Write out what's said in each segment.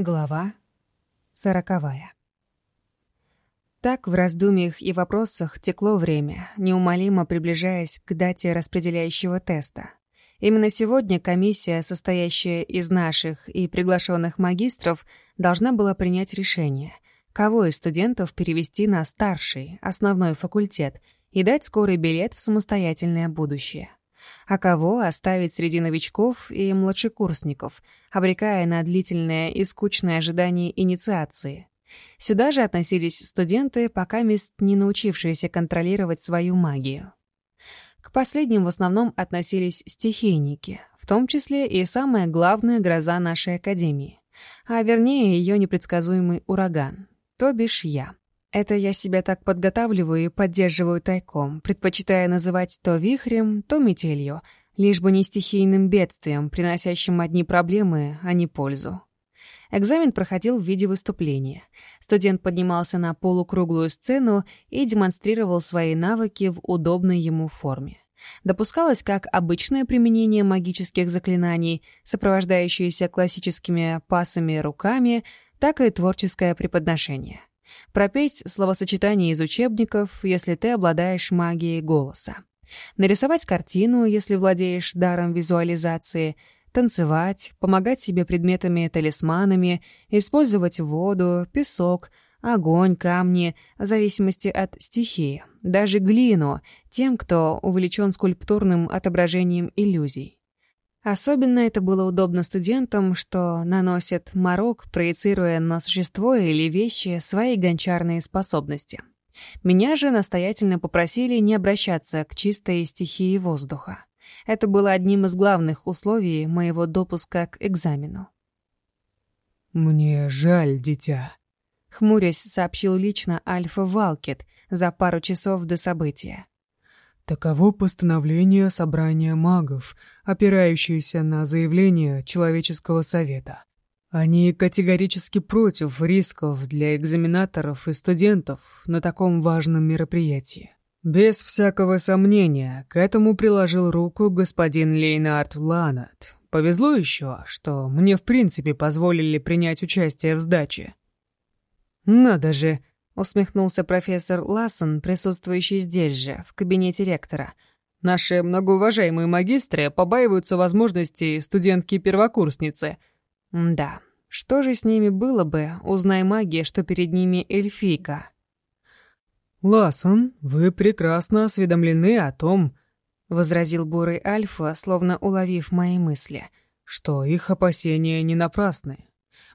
Глава сороковая. Так в раздумьях и вопросах текло время, неумолимо приближаясь к дате распределяющего теста. Именно сегодня комиссия, состоящая из наших и приглашенных магистров, должна была принять решение, кого из студентов перевести на старший, основной факультет, и дать скорый билет в самостоятельное будущее. А кого оставить среди новичков и младшекурсников, обрекая на длительное и скучное ожидание инициации. Сюда же относились студенты, пока мест не научившиеся контролировать свою магию. К последним в основном относились стихийники, в том числе и самая главная гроза нашей академии, а вернее ее непредсказуемый ураган, то бишь я. Это я себя так подготавливаю и поддерживаю тайком, предпочитая называть то вихрем, то метелью, лишь бы не стихийным бедствием, приносящим одни проблемы, а не пользу. Экзамен проходил в виде выступления. Студент поднимался на полукруглую сцену и демонстрировал свои навыки в удобной ему форме. Допускалось как обычное применение магических заклинаний, сопровождающееся классическими пасами руками, так и творческое преподношение. Пропеть словосочетание из учебников, если ты обладаешь магией голоса. Нарисовать картину, если владеешь даром визуализации. Танцевать, помогать себе предметами-талисманами, использовать воду, песок, огонь, камни, в зависимости от стихии, даже глину, тем, кто увлечен скульптурным отображением иллюзий. Особенно это было удобно студентам, что наносят морок, проецируя на существо или вещи свои гончарные способности. Меня же настоятельно попросили не обращаться к чистой стихии воздуха. Это было одним из главных условий моего допуска к экзамену. «Мне жаль, дитя», — хмурясь сообщил лично Альфа Валкет за пару часов до события. Таково постановление собрания магов, опирающееся на заявление Человеческого совета. Они категорически против рисков для экзаменаторов и студентов на таком важном мероприятии. Без всякого сомнения, к этому приложил руку господин Лейнард Ланат. Повезло еще, что мне в принципе позволили принять участие в сдаче. Надо же, Усмехнулся профессор Лассен, присутствующий здесь же, в кабинете ректора. «Наши многоуважаемые магистры побаиваются возможности студентки-первокурсницы». «Да, что же с ними было бы, узнай магия, что перед ними эльфийка?» «Лассон, вы прекрасно осведомлены о том», — возразил бурый Альфа, словно уловив мои мысли, — «что их опасения не напрасны.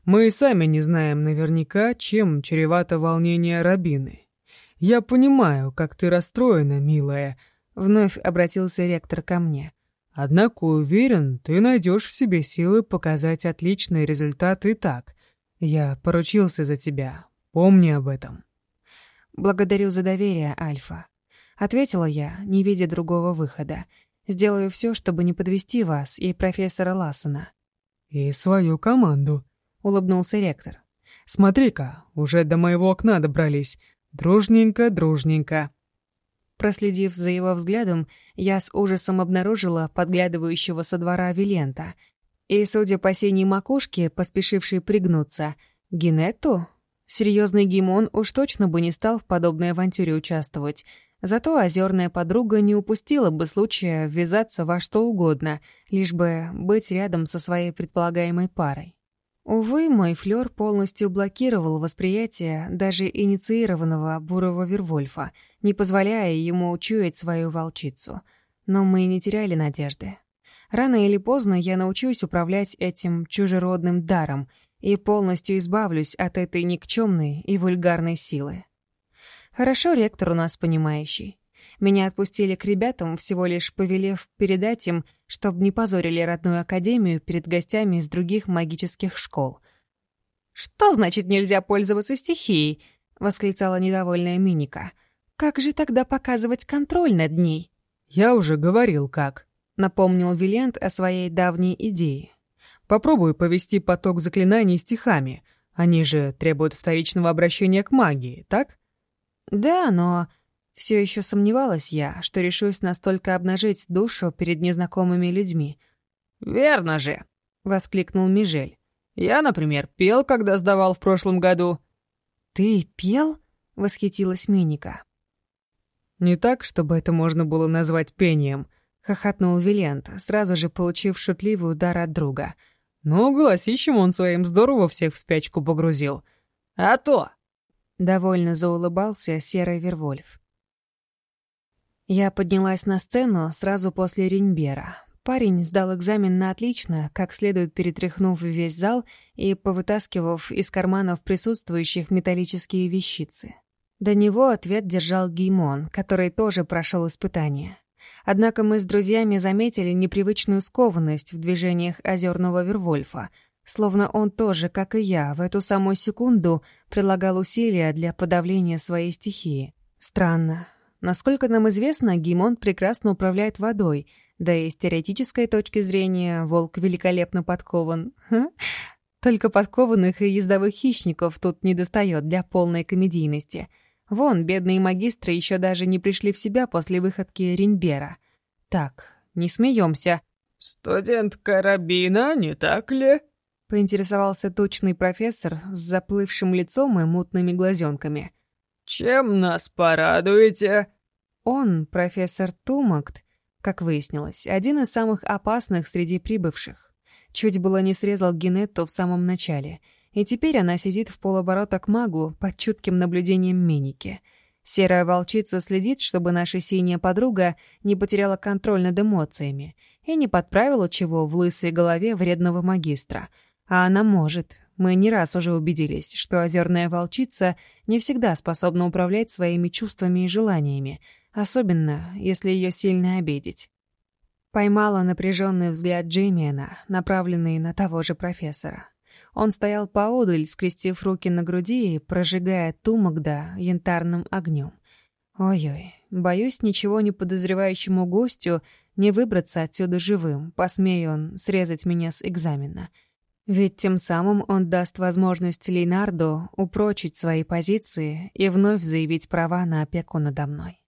Мы и сами не знаем наверняка, чем чревато волнение Рабины. Я понимаю, как ты расстроена, милая», — вновь обратился ректор ко мне. «Однако уверен, ты найдешь в себе силы показать отличные результаты и так. Я поручился за тебя. Помни об этом». «Благодарю за доверие, Альфа», — ответила я, не видя другого выхода. «Сделаю все, чтобы не подвести вас и профессора Лассена». «И свою команду», улыбнулся ректор. «Смотри-ка, уже до моего окна добрались. Дружненько, дружненько». Проследив за его взглядом, я с ужасом обнаружила подглядывающего со двора Вилента. И, судя по синей макушке, поспешившей пригнуться, Гинетту? Серьезный Гимон уж точно бы не стал в подобной авантюре участвовать. Зато озерная подруга не упустила бы случая ввязаться во что угодно, лишь бы быть рядом со своей предполагаемой парой. Увы, мой флёр полностью блокировал восприятие даже инициированного бурого Вервольфа, не позволяя ему учуять свою волчицу. Но мы не теряли надежды. Рано или поздно я научусь управлять этим чужеродным даром и полностью избавлюсь от этой никчемной и вульгарной силы. Хорошо ректор у нас понимающий. Меня отпустили к ребятам, всего лишь повелев передать им, чтобы не позорили родную академию перед гостями из других магических школ. «Что значит нельзя пользоваться стихией?» — восклицала недовольная Миника. «Как же тогда показывать контроль над ней?» «Я уже говорил, как», — напомнил Вилент о своей давней идее. «Попробую повести поток заклинаний стихами. Они же требуют вторичного обращения к магии, так?» «Да, но...» Все еще сомневалась я, что решусь настолько обнажить душу перед незнакомыми людьми. «Верно же!» — воскликнул Межель. «Я, например, пел, когда сдавал в прошлом году». «Ты пел?» — восхитилась Миника. «Не так, чтобы это можно было назвать пением», — хохотнул Вилент, сразу же получив шутливый удар от друга. «Но «Ну, голосищем он своим здорово всех в спячку погрузил. А то!» — довольно заулыбался серый Вервольф. Я поднялась на сцену сразу после Риньбера. Парень сдал экзамен на отлично, как следует перетряхнув весь зал и повытаскивав из карманов присутствующих металлические вещицы. До него ответ держал Геймон, который тоже прошел испытание. Однако мы с друзьями заметили непривычную скованность в движениях озерного Вервольфа, словно он тоже, как и я, в эту самую секунду прилагал усилия для подавления своей стихии. Странно, насколько нам известно, Гимон прекрасно управляет водой, да и с теоретической точки зрения волк великолепно подкован. Только подкованных и ездовых хищников тут не достает для полной комедийности. Вон, бедные магистры еще даже не пришли в себя после выходки Ринбера. Так, не смеемся. «Студент карабина, не так ли?» — поинтересовался точный профессор с заплывшим лицом и мутными глазенками. «Чем нас порадуете?» Он, профессор Тумакт, как выяснилось, один из самых опасных среди прибывших. Чуть было не срезал Генетту в самом начале, и теперь она сидит в полоборота к магу под чутким наблюдением Меники. Серая волчица следит, чтобы наша синяя подруга не потеряла контроль над эмоциями и не подправила чего в лысой голове вредного магистра. А она может, мы не раз уже убедились, что озерная волчица не всегда способна управлять своими чувствами и желаниями, особенно если ее сильно обидеть. Поймала напряженный взгляд Джеймиена, направленный на того же профессора. Он стоял поодаль, скрестив руки на груди и прожигая ту янтарным огнем. Ой-ой, боюсь, ничего не подозревающему гостю не выбраться отсюда живым, посмей он срезать меня с экзамена. — ведь тем самым он даст возможность Лейнарду упрочить свои позиции и вновь заявить права на опеку надо мной.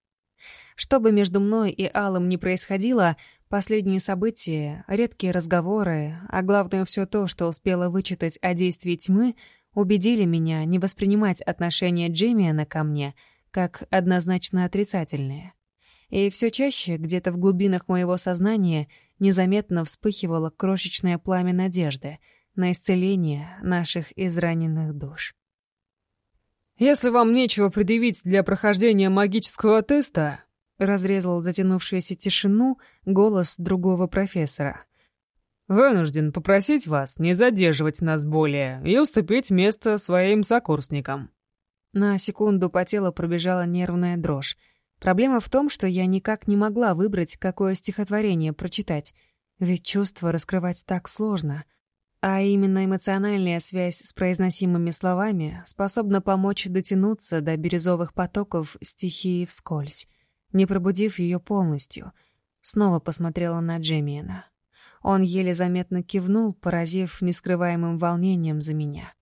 Что бы между мной и Алым ни происходило, последние события, редкие разговоры, а главное все то, что успела вычитать о действии тьмы, убедили меня не воспринимать отношение Джеймиана ко мне как однозначно отрицательные. И все чаще где-то в глубинах моего сознания незаметно вспыхивало крошечное пламя надежды — на исцеление наших израненных душ. «Если вам нечего предъявить для прохождения магического теста...» — разрезал затянувшуюся тишину голос другого профессора. «Вынужден попросить вас не задерживать нас более и уступить место своим сокурсникам». На секунду по телу пробежала нервная дрожь. Проблема в том, что я никак не могла выбрать, какое стихотворение прочитать, ведь чувства раскрывать так сложно — А именно эмоциональная связь с произносимыми словами способна помочь дотянуться до бирюзовых потоков стихии вскользь не пробудив ее полностью. Снова посмотрела на Джемиена. Он еле заметно кивнул, поразив нескрываемым волнением за меня.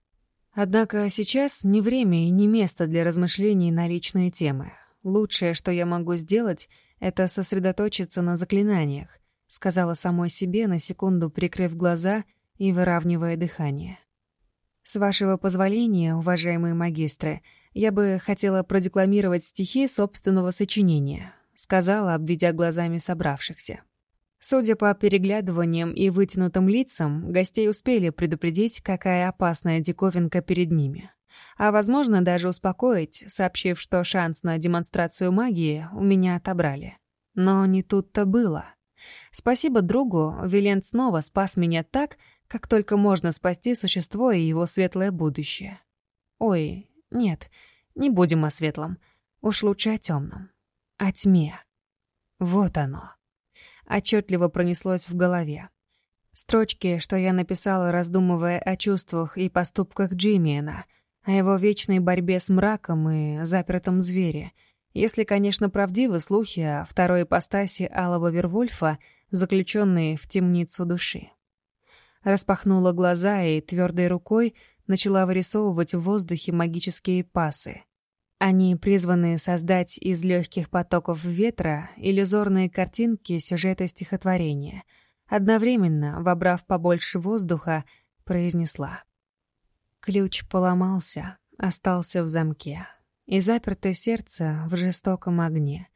Однако сейчас не время и не место для размышлений на личные темы. Лучшее, что я могу сделать, это сосредоточиться на заклинаниях, сказала самой себе, на секунду прикрыв глаза и выравнивая дыхание. «С вашего позволения, уважаемые магистры, я бы хотела продекламировать стихи собственного сочинения», сказала, обведя глазами собравшихся. Судя по переглядываниям и вытянутым лицам, гостей успели предупредить, какая опасная диковинка перед ними. А, возможно, даже успокоить, сообщив, что шанс на демонстрацию магии у меня отобрали. Но не тут-то было. Спасибо другу, Вилент снова спас меня так, как только можно спасти существо и его светлое будущее. Ой, нет, не будем о светлом. Уж лучше о темном. О тьме. Вот оно. Отчетливо пронеслось в голове. Строчки, что я написала, раздумывая о чувствах и поступках Джиммиена, о его вечной борьбе с мраком и запертом звере, если, конечно, правдивы слухи о второй ипостаси Алого Вервольфа, заключенные в темницу души распахнула глаза и твердой рукой начала вырисовывать в воздухе магические пасы. Они призваны создать из легких потоков ветра иллюзорные картинки сюжета стихотворения. Одновременно, вобрав побольше воздуха, произнесла. Ключ поломался, остался в замке. И заперто сердце в жестоком огне.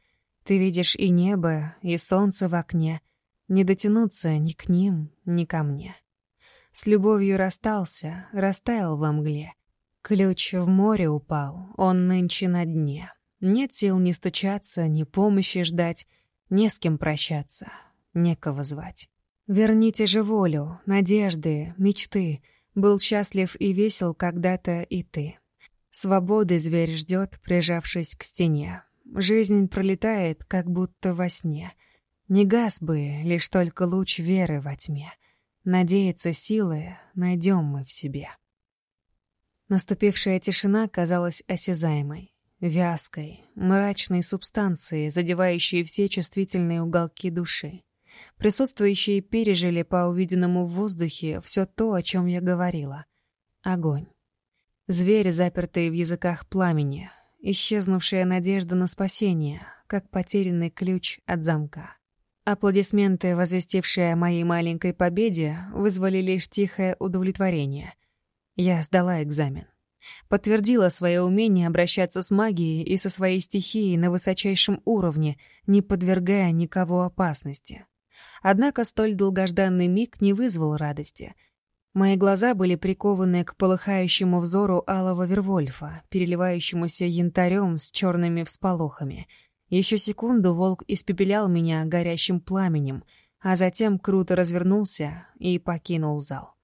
Ты видишь и небо, и солнце в окне. Не дотянуться ни к ним, ни ко мне. С любовью расстался, растаял во мгле. Ключ в море упал, он нынче на дне. Нет сил ни стучаться, ни помощи ждать, не с кем прощаться, некого звать. Верните же волю, надежды, мечты. Был счастлив и весел когда-то и ты. Свободы зверь ждет, прижавшись к стене. Жизнь пролетает, как будто во сне. Не газ бы, лишь только луч веры во тьме — Надеяться силы найдем мы в себе. Наступившая тишина казалась осязаемой, вязкой, мрачной субстанцией, задевающей все чувствительные уголки души. Присутствующие пережили по увиденному в воздухе все то, о чем я говорила. Огонь. Звери, запертые в языках пламени, исчезнувшая надежда на спасение, как потерянный ключ от замка. Аплодисменты, возвестившие о моей маленькой победе, вызвали лишь тихое удовлетворение. Я сдала экзамен. Подтвердила свое умение обращаться с магией и со своей стихией на высочайшем уровне, не подвергая никого опасности. Однако столь долгожданный миг не вызвал радости. Мои глаза были прикованы к полыхающему взору алого Вервольфа, переливающемуся янтарем с черными всполохами — еще секунду волк испепелял меня горящим пламенем, а затем круто развернулся и покинул зал.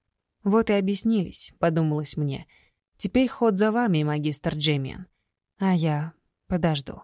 «Вот и объяснились», — подумалось мне. «Теперь ход за вами, магистр Джемиан. А я подожду».